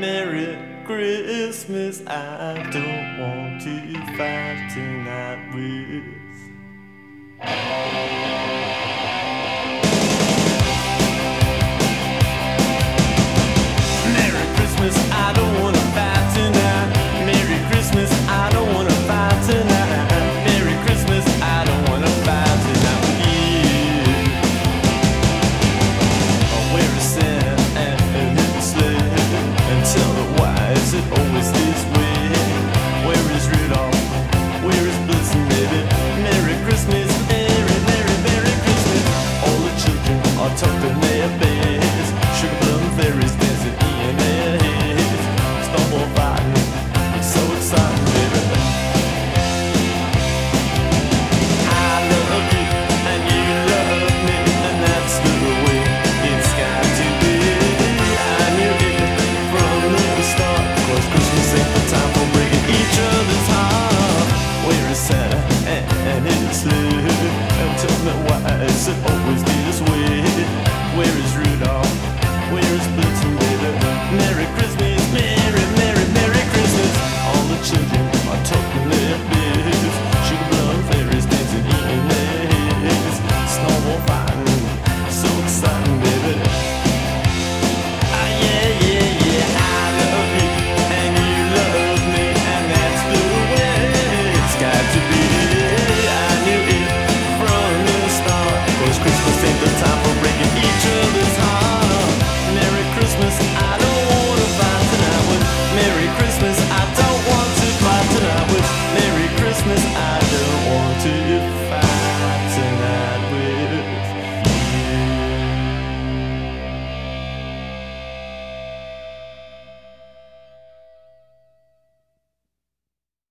Merry Christmas. I don't want to fight tonight with. basement wise It always be this way Where is Rudolph? Where is Blitzen? Merry Christmas,